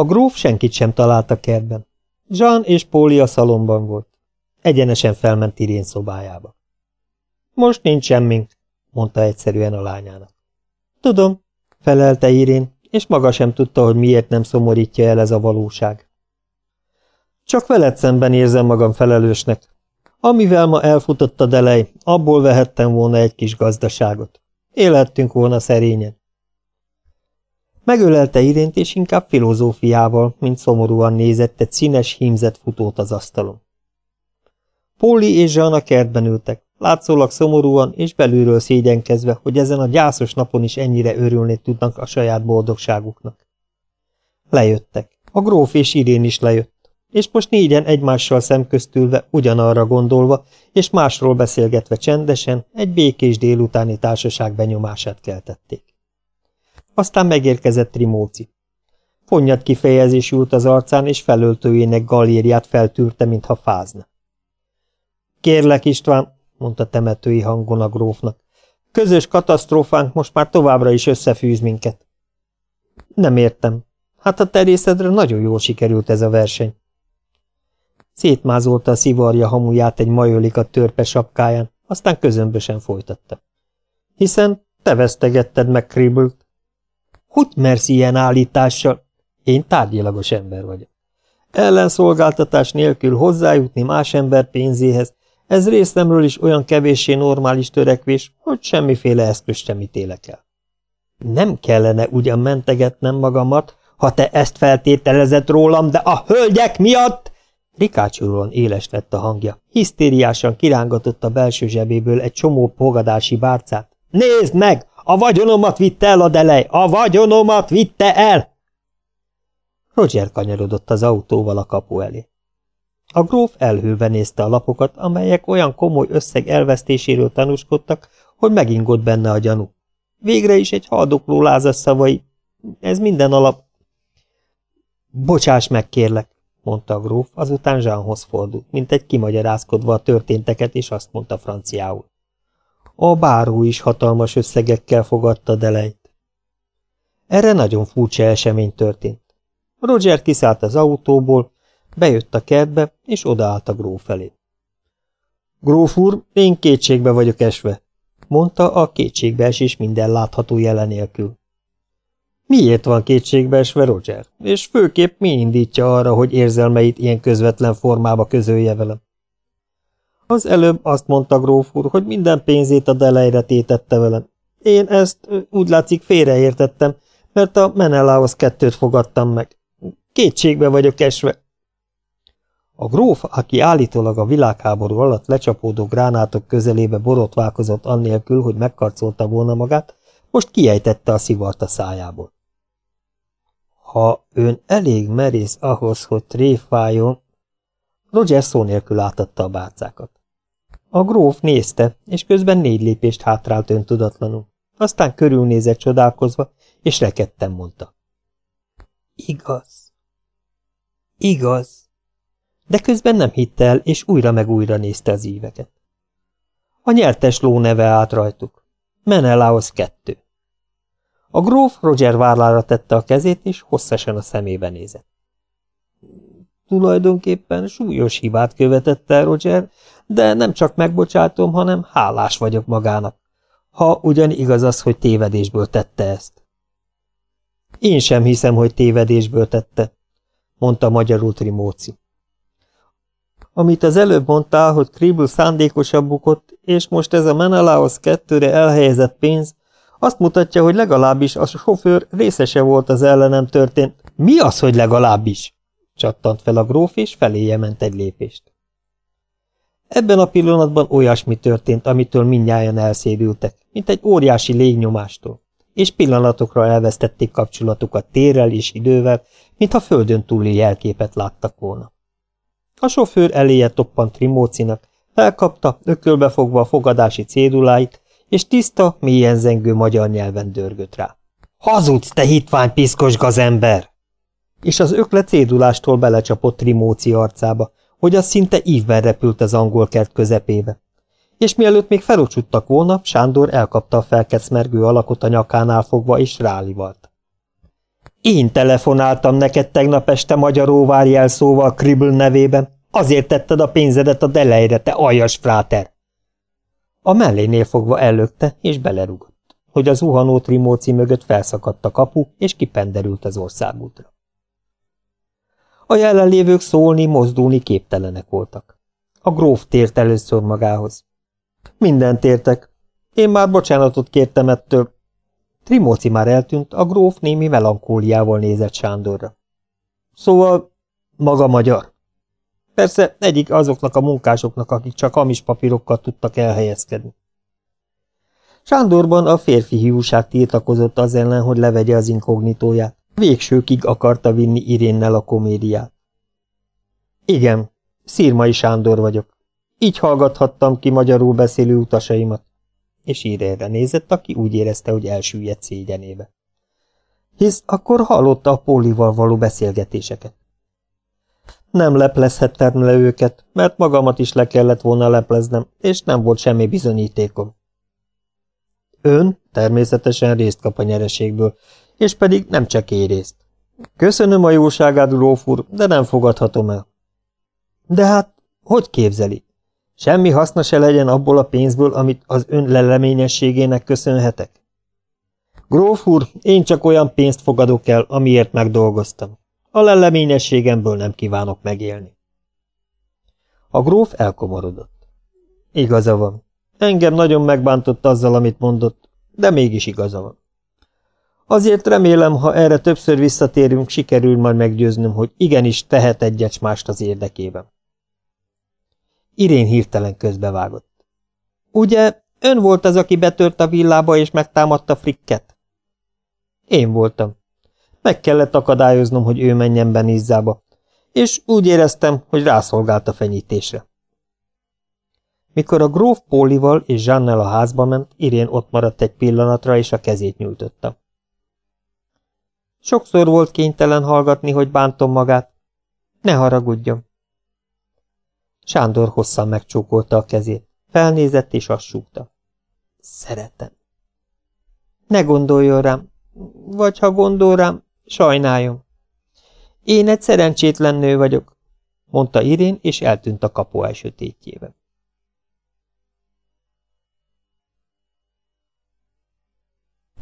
A gróf senkit sem talált a kertben. Jean és Póli a szalomban volt. Egyenesen felment Irén szobájába. Most nincs semmink, mondta egyszerűen a lányának. Tudom, felelte Irén, és maga sem tudta, hogy miért nem szomorítja el ez a valóság. Csak veled szemben érzem magam felelősnek. Amivel ma elfutott a delej, abból vehettem volna egy kis gazdaságot. Élhettünk volna szerényen. Megölelte Irént, és inkább filozófiával, mint szomorúan nézett színes, hímzett futót az asztalon. Póli és Jean a kertben ültek, látszólag szomorúan és belülről szégyenkezve, hogy ezen a gyászos napon is ennyire örülni tudnak a saját boldogságuknak. Lejöttek. A gróf és Irén is lejött, és most négyen egymással szemköztülve, ugyanarra gondolva, és másról beszélgetve csendesen, egy békés délutáni társaság benyomását keltették. Aztán megérkezett Trimóci. Fonnyat kifejezés ült az arcán, és felöltőjének galériát feltűrte, mintha fázna. Kérlek, István, mondta temetői hangon a grófnak. Közös katasztrófánk most már továbbra is összefűz minket. Nem értem. Hát a terészedre nagyon jól sikerült ez a verseny. Szétmázolta a szivarja hamuját egy majölik a törpe sapkáján, aztán közömbösen folytatta. Hiszen te vesztegetted meg Kribbelt. Hogy mersz ilyen állítással? Én tárgyilagos ember vagyok. Ellenszolgáltatás nélkül hozzájutni más ember pénzéhez, ez részemről is olyan kevéssé normális törekvés, hogy semmiféle eszközt sem ítélek el. Nem kellene ugyan mentegetnem magamat, ha te ezt feltételezett rólam, de a hölgyek miatt... Rikácsolóan éles lett a hangja. Hisztériásan kirángatott a belső zsebéből egy csomó pogadási bárcát. Nézd meg! A vagyonomat vitte el a delej! A vagyonomat vitte el! Roger kanyarodott az autóval a kapu elé. A gróf elhőve nézte a lapokat, amelyek olyan komoly összeg elvesztéséről tanúskodtak, hogy megingott benne a gyanú. Végre is egy haldokló lázas szavai. Ez minden alap. Bocsáss meg, kérlek, mondta a gróf, azután Jeanhoz fordult, mint egy kimagyarázkodva a történteket, és azt mondta franciául. A báró is hatalmas összegekkel fogadta Delejt. Erre nagyon furcsa esemény történt. Roger kiszállt az autóból, Bejött a kertbe, és odaállt a gróf felé. Gróf úr, én kétségbe vagyok esve, mondta a kétségbeesés minden látható jelenélkül. Miért van kétségbeesve Roger, és főképp mi indítja arra, hogy érzelmeit ilyen közvetlen formába közölje velem? Az előbb azt mondta gróf úr, hogy minden pénzét a delejre tétette velem. Én ezt úgy látszik félreértettem, mert a Menelaos kettőt fogadtam meg. Kétségbe vagyok esve, a gróf, aki állítólag a világháború alatt lecsapódó gránátok közelébe borotválkozott annélkül, hogy megkarcolta volna magát, most kiejtette a szivart a szájából. Ha ön elég merész ahhoz, hogy tréfáljon... Roger szó nélkül átadta a bárcákat. A gróf nézte, és közben négy lépést hátrált öntudatlanul. Aztán körülnézett csodálkozva, és rekedten mondta. Igaz. Igaz de közben nem hitte el, és újra meg újra nézte az íveket. A nyertes ló neve állt rajtuk. Menelaos kettő. A gróf Roger várlára tette a kezét, és hosszasan a szemébe nézett. Tulajdonképpen súlyos hibát követett el Roger, de nem csak megbocsátom, hanem hálás vagyok magának. Ha ugyan igaz az, hogy tévedésből tette ezt. Én sem hiszem, hogy tévedésből tette, mondta magyarul Trimóci. Amit az előbb mondtál, hogy Kribble szándékosabb bukott, és most ez a Menelaos kettőre elhelyezett pénz, azt mutatja, hogy legalábbis a sofőr részese volt az ellenem történt. Mi az, hogy legalábbis? Csattant fel a gróf, és feléje ment egy lépést. Ebben a pillanatban olyasmi történt, amitől mindnyájan elszédültek, mint egy óriási légnyomástól, és pillanatokra elvesztették kapcsolatukat térrel és idővel, mintha földön túli jelképet láttak volna. A sofőr eléje toppant Trimócinak, felkapta, ökölbe fogva a fogadási céduláit, és tiszta, mélyen zengő magyar nyelven dörgött rá. Hazudsz, te hitvány piszkos gazember! És az ökle cédulástól belecsapott Trimóci arcába, hogy az szinte ívben repült az angol kert közepébe. És mielőtt még felocsuttak volna, Sándor elkapta a felkecmergő alakot a nyakánál fogva, és rálivalt. Én telefonáltam neked tegnap este magyaróvár jelszóval Kribble nevében. Azért tetted a pénzedet a delejre, te aljas fráter! A mellénél fogva ellökte, és belerugott, hogy az zuhanó trimóci mögött felszakadt a kapu, és kipenderült az országútra. A jelenlévők szólni, mozdulni képtelenek voltak. A gróf tért először magához. Mindent értek. Én már bocsánatot kértem ettől. Trimóci már eltűnt, a gróf némi melankóliával nézett Sándorra. Szóval maga magyar. Persze egyik azoknak a munkásoknak, akik csak hamis papírokkal tudtak elhelyezkedni. Sándorban a férfi hiúság tiltakozott az ellen, hogy levegye az inkognitóját. Végsőkig akarta vinni Irénnel a komédiát. Igen, Szirmai Sándor vagyok. Így hallgathattam ki magyarul beszélő utasaimat. És Irérre nézett, aki úgy érezte, hogy elsüllyedt szégyenébe. Hisz akkor hallotta a Pólival való beszélgetéseket. Nem leplezhettem le őket, mert magamat is le kellett volna lepleznem, és nem volt semmi bizonyítékom. Ön természetesen részt kap a nyereségből, és pedig nem csak részt. Köszönöm a jóságát, gróf de nem fogadhatom el. De hát, hogy képzeli? Semmi haszna se legyen abból a pénzből, amit az ön leleményességének köszönhetek? Gróf úr, én csak olyan pénzt fogadok el, amiért megdolgoztam. A leleményességemből nem kívánok megélni. A gróf elkomorodott. Igaza van. Engem nagyon megbántott azzal, amit mondott, de mégis igaza van. Azért remélem, ha erre többször visszatérünk, sikerül majd meggyőznöm, hogy igenis tehet egyet mást az érdekében. Irén hirtelen közbevágott. Ugye, ön volt az, aki betört a villába és megtámadta Frikket? Én voltam. Meg kellett akadályoznom, hogy ő menjen be Nizzába, és úgy éreztem, hogy rászolgált a fenyítésre. Mikor a gróf Pólival és Zsannel a házba ment, Irén ott maradt egy pillanatra, és a kezét nyújtotta. Sokszor volt kénytelen hallgatni, hogy bántom magát. Ne haragudjon. Sándor hosszan megcsókolta a kezét, felnézett és azt súgta. Szeretem. Ne gondoljon rám, vagy ha gondol rám, sajnáljon. Én egy szerencsétlen nő vagyok, mondta Irén, és eltűnt a kapu elsötétjében.